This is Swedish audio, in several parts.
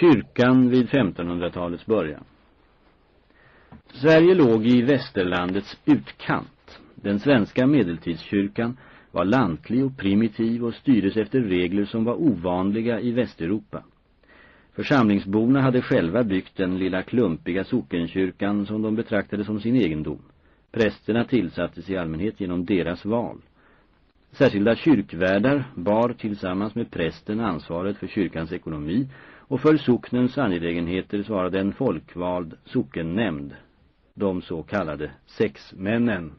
Kyrkan vid 1500-talets början. Sverige låg i västerlandets utkant. Den svenska medeltidskyrkan var lantlig och primitiv och styrdes efter regler som var ovanliga i Västeuropa. Församlingsborna hade själva byggt den lilla klumpiga sockenkyrkan som de betraktade som sin egendom. Prästerna tillsattes i allmänhet genom deras val. Särskilda kyrkvärdar bar tillsammans med prästen ansvaret för kyrkans ekonomi och för socknens angelägenheter svarade en folkvald sockennämnd, de så kallade sexmännen.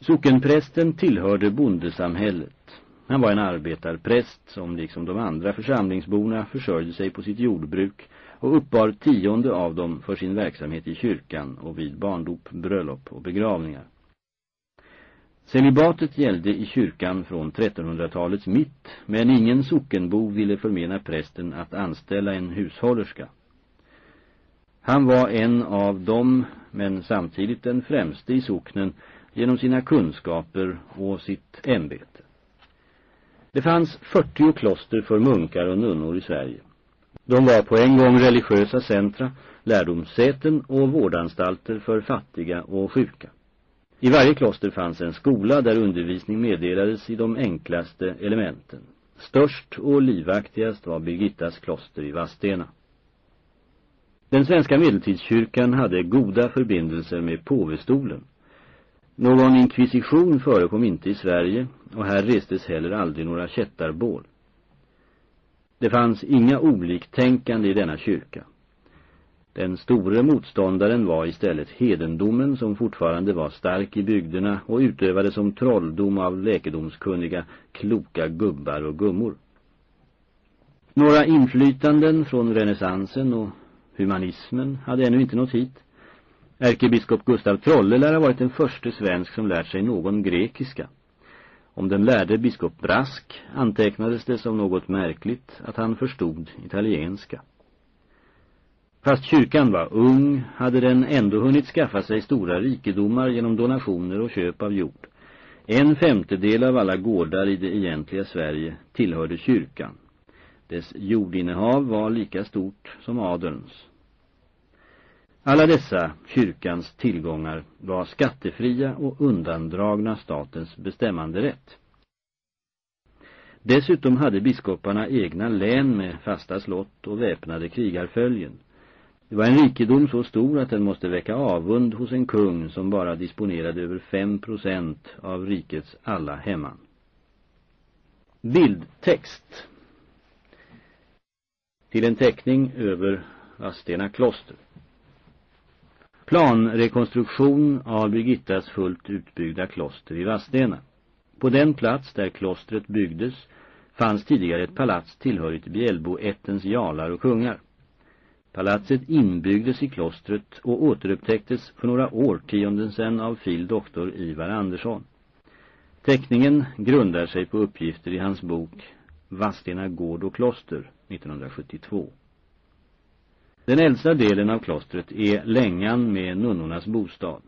Sockenprästen tillhörde bondesamhället. Han var en arbetarpräst som liksom de andra församlingsborna försörjde sig på sitt jordbruk och uppbar tionde av dem för sin verksamhet i kyrkan och vid barndop, bröllop och begravningar. Celibatet gällde i kyrkan från 1300-talets mitt, men ingen sockenbo ville förmena prästen att anställa en hushållerska. Han var en av dem, men samtidigt den främste i socknen genom sina kunskaper och sitt ämbete. Det fanns 40 kloster för munkar och nunnor i Sverige. De var på en gång religiösa centra, lärdomssäten och vårdanstalter för fattiga och sjuka. I varje kloster fanns en skola där undervisning meddelades i de enklaste elementen. Störst och livaktigast var Birgittas kloster i Vastena. Den svenska medeltidskyrkan hade goda förbindelser med påvestolen. Någon inkvisition förekom inte i Sverige och här restes heller aldrig några kättarbål. Det fanns inga oliktänkande i denna kyrka. Den store motståndaren var istället hedendomen som fortfarande var stark i bygderna och utövade som trolldom av läkedomskunniga, kloka gubbar och gummor. Några inflytanden från renässansen och humanismen hade ännu inte nått hit. Ärkebiskop Gustav Trolle lär ha varit den första svensk som lärt sig någon grekiska. Om den lärde biskop Brask antecknades det som något märkligt att han förstod italienska. Fast kyrkan var ung hade den ändå hunnit skaffa sig stora rikedomar genom donationer och köp av jord. En femtedel av alla gårdar i det egentliga Sverige tillhörde kyrkan. Dess jordinnehav var lika stort som adelns. Alla dessa kyrkans tillgångar var skattefria och undandragna statens bestämmande rätt. Dessutom hade biskoparna egna län med fasta slott och väpnade krigarföljen. Det var en rikedom så stor att den måste väcka avund hos en kung som bara disponerade över fem procent av rikets alla hemman. Bildtext Till en teckning över Vadstena kloster. Planrekonstruktion av Birgittas fullt utbyggda kloster i Vadstena. På den plats där klostret byggdes fanns tidigare ett palats tillhörigt Bjälboättens jalar och kungar. Palatset inbyggdes i klostret och återupptäcktes för några årtionden sedan av fil. doktor Ivar Andersson. Teckningen grundar sig på uppgifter i hans bok Vadstena gård och kloster 1972. Den äldsta delen av klostret är längan med nunnornas bostad.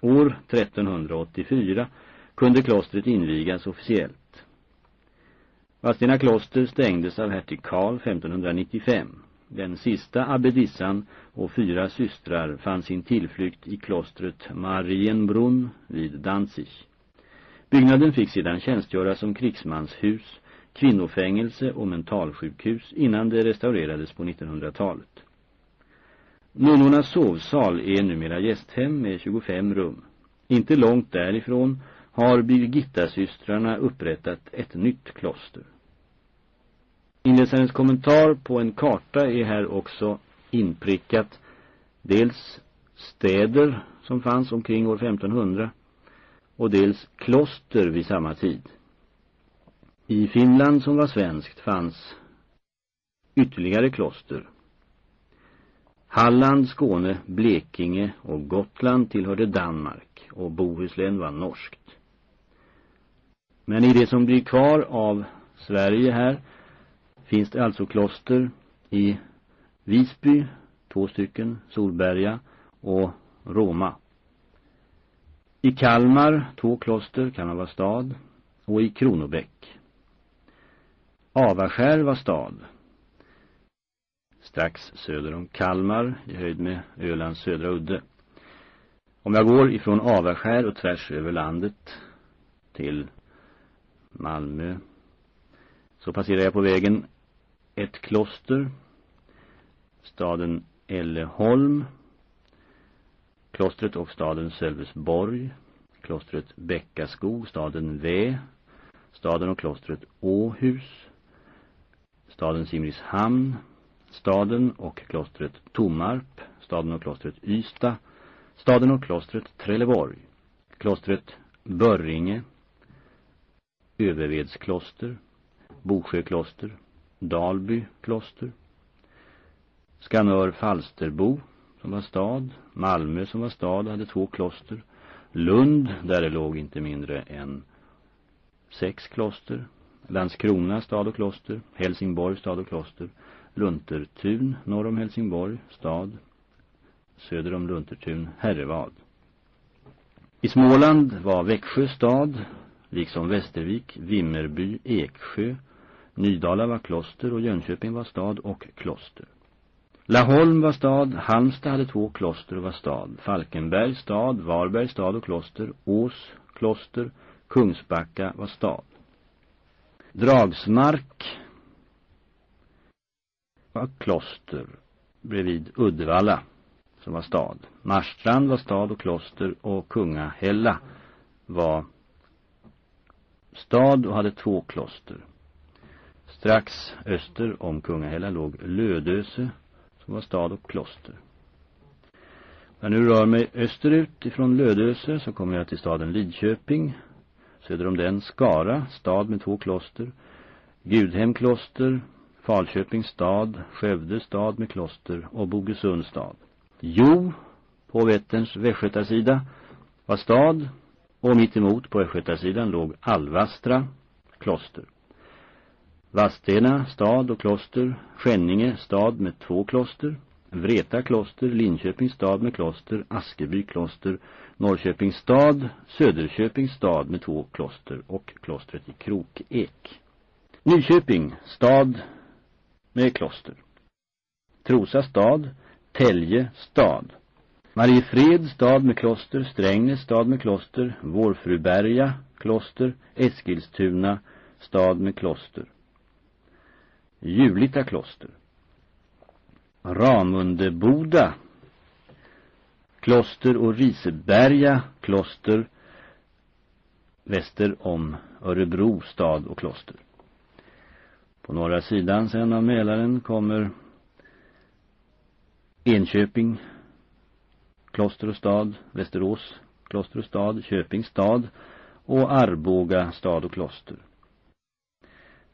År 1384 kunde klostret invigas officiellt. Vadstena kloster stängdes av hertig Karl 1595. Den sista abbedissan och fyra systrar fann sin tillflykt i klostret Marienbrunn vid Danzig. Byggnaden fick sedan tjänstgöra som krigsmanshus, kvinnofängelse och mentalsjukhus innan det restaurerades på 1900-talet. Nunnornas sovsal är numera gästhem med 25 rum. Inte långt därifrån har Birgitta-systrarna upprättat ett nytt kloster. Inläsarens kommentar på en karta är här också inprickat dels städer som fanns omkring år 1500 och dels kloster vid samma tid. I Finland som var svenskt fanns ytterligare kloster Halland, Skåne, Blekinge och Gotland tillhörde Danmark och Bohuslän var norskt. Men i det som blir kvar av Sverige här finns det alltså kloster i Visby, två stycken, Solberga och Roma. I Kalmar, två kloster, Kalmar var stad, och i Kronobäck. Avaskär var stad. strax söder om Kalmar i höjd med Ölands södra udde. Om jag går ifrån Avaskär och tvärs över landet till Malmö så passerar jag på vägen ett kloster, staden Elleholm, klostret och staden Sölvesborg, klostret Bäckaskog, staden Vä, staden och klostret Åhus, staden Simrishamn, staden och klostret Tomarp, staden och klostret Ystad, staden och klostret Trelleborg, klostret Börringe, Övervedskloster, Bosjökloster, Dalby kloster, Skanör Falsterbo som var stad, Malmö som var stad hade två kloster, Lund där det låg inte mindre än sex kloster, Landskrona stad och kloster, Helsingborg stad och kloster, Luntertun norr om Helsingborg stad, söder om Luntertun Herrevad. I Småland var Växjö stad, liksom Västervik, Vimmerby, Eksjö, Nydala var kloster och Jönköping var stad och kloster. Laholm var stad, Halmstad hade två kloster och var stad, Falkenberg stad, Varberg stad och kloster, Ås kloster, Kungsbacka var stad. Dragsmark var kloster bredvid Uddevalla som var stad. Marstrand var stad och kloster och Kungahälla var stad och hade två kloster. Strax öster om Kungahälla låg Lödöse som var stad och kloster. När jag nu rör mig österut ifrån Lödöse så kommer jag till staden Lidköping. Söder om den Skara, stad med två kloster. Gudhem kloster, Falköpings stad, Skövde stad med kloster och Bogesund stad. Jo, på Vätterns västgötasida var stad och mitt emot på östgötasidan låg Alvastra kloster. Vastena stad och kloster, Skänninge stad med två kloster, Vreta kloster, Linköpings stad med kloster, Askeby kloster, Norrköpings stad, Söderköpings stad med två kloster och klostret i Krokek. Nyköping stad med kloster. Trosa stad, Tälje stad. Mariefred stad med kloster, Strängnäs stad med kloster, Vårfruberga kloster, Eskilstuna stad med kloster. Julita kloster. Ramundeboda kloster och Riseberga kloster väster om Örebro stad och kloster. På norra sidan sen av Mälaren kommer Enköping kloster och stad, Västerås kloster och stad, Köping stad och Arboga stad och kloster.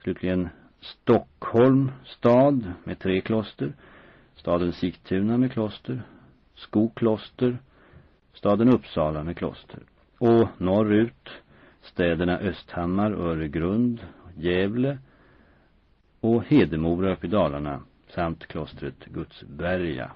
Slutligen Stockholm stad med tre kloster, staden Sigtuna med kloster, Skokloster, staden Uppsala med kloster. Och norrut städerna Östhammar, Öregrund, Gävle och Hedemora upp i Dalarna samt klostret Gudsberga.